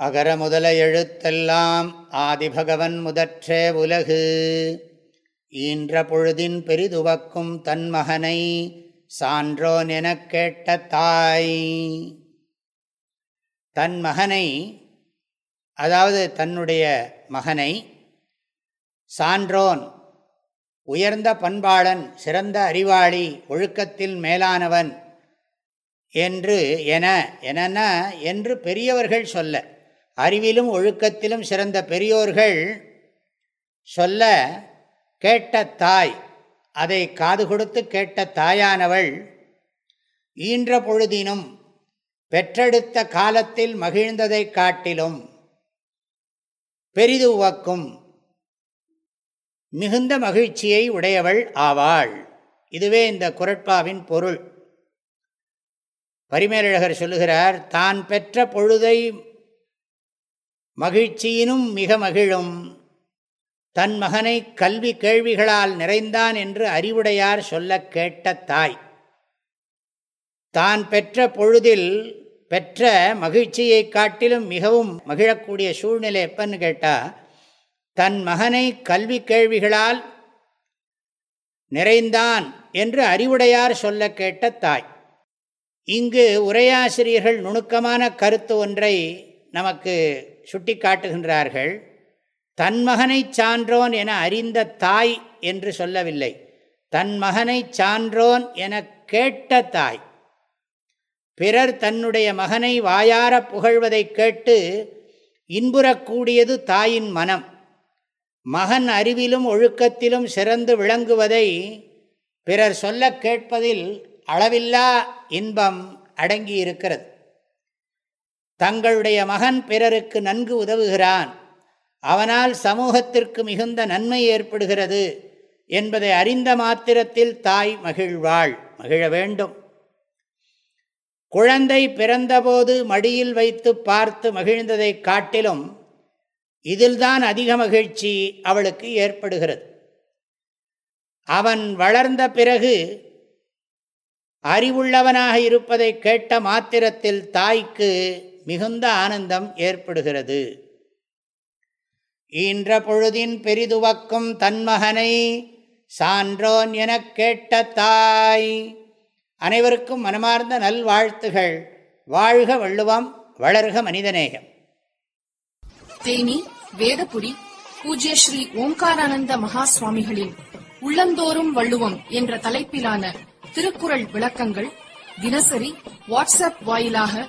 அகர முதல எழுத்தெல்லாம் ஆதிபகவன் முதற்றே உலகு. ஈன்ற பொழுதின் பெரிதுவக்கும் தன்மகனை சான்றோன் எனக் கேட்ட தாய். தன் மகனை அதாவது தன்னுடைய மகனை சான்றோன் உயர்ந்த பண்பாளன் சிறந்த அறிவாளி ஒழுக்கத்தில் மேலானவன் என்று என என்னன்னா என்று பெரியவர்கள் சொல்ல. அறிவிலும் ஒழுக்கத்திலும் சிறந்த பெரியோர்கள் சொல்ல கேட்ட தாய். அதை காது கொடுத்து கேட்ட தாயானவள் ஈன்ற பொழுதினும் பெற்றெடுத்த காலத்தில் மகிழ்ந்ததை காட்டிலும் பெரிது உவக்கும் மிகுந்த மகிழ்ச்சியை உடையவள் ஆவாள். இதுவே இந்த குரட்பாவின் பொருள். பரிமேலழகர் சொல்லுகிறார் தான் பெற்ற பொழுதை மகிழ்ச்சியினும் மிக மகிழும். தன் மகனை கல்வி கேள்விகளால் நிறைந்தான் என்று அறிவுடையார் சொல்ல கேட்ட தாய். தான் பெற்ற பொழுதில் பெற்ற மகிழ்ச்சியை காட்டிலும் மிகவும் மகிழக்கூடிய சூழ்நிலை எப்பன்னு கேட்டால் தன் மகனை கல்வி கேள்விகளால் நிறைந்தான் என்று அறிவுடையார் சொல்ல கேட்ட தாய். இங்கு உரையாசிரியர்கள் நுணுக்கமான கருத்து ஒன்றை நமக்கு சுட்டி காட்டுகின்றார்கள் தன் மகனை சான்றோன் என அறிந்த தாய் என்று சொல்லவில்லை. தன் மகனை சான்றோன் என கேட்ட தாய் பிறர் தன்னுடைய மகனை வாயார புகழ்வதை கேட்டு இன்புறக்கூடியது தாயின் மனம். மகன் அறிவிலும் ஒழுக்கத்திலும் சிறந்து விளங்குவதை பிறர் சொல்ல கேட்பதில் அளவில்லா இன்பம் அடங்கியிருக்கிறது. தங்களுடைய மகன் பிறருக்கு நன்கு உதவுகிறான். அவனால் சமூகத்திற்கு மிகுந்த நன்மை ஏற்படுகிறது என்பதை அறிந்த மாத்திரத்தில் தாய் மகிழ்வாள். மகிழ வேண்டும். குழந்தை பிறந்தபோது மடியில் வைத்து பார்த்து மகிழ்ந்ததை காட்டிலும் இதில்தான் அதிக மகிழ்ச்சி அவளுக்கு ஏற்படுகிறது. அவன் வளர்ந்த பிறகு அறிவுள்ளவனாக இருப்பதை கேட்ட மாத்திரத்தில் தாய்க்கு மிகுந்த ஆனந்தம் ஏற்படுகிறது. ஈன்ற பொழுதின் பெரிதுவக்கும் தன்மகனை சான்றோன் எனக் கேட்ட தாய். அனைவருக்கும் மனமார்ந்த நல்வாழ்த்துகள். வாழ்க வள்ளுவம் வளர்க மனிதநேயம். தேனி வேதபுடி பூஜ்ய ஸ்ரீ ஓம்காரானந்த மகா சுவாமிகளின் உள்ளந்தோறும் வள்ளுவம் என்ற தலைப்பிலான திருக்குறள் விளக்கங்கள் தினசரி வாட்ஸ்அப் வாயிலாக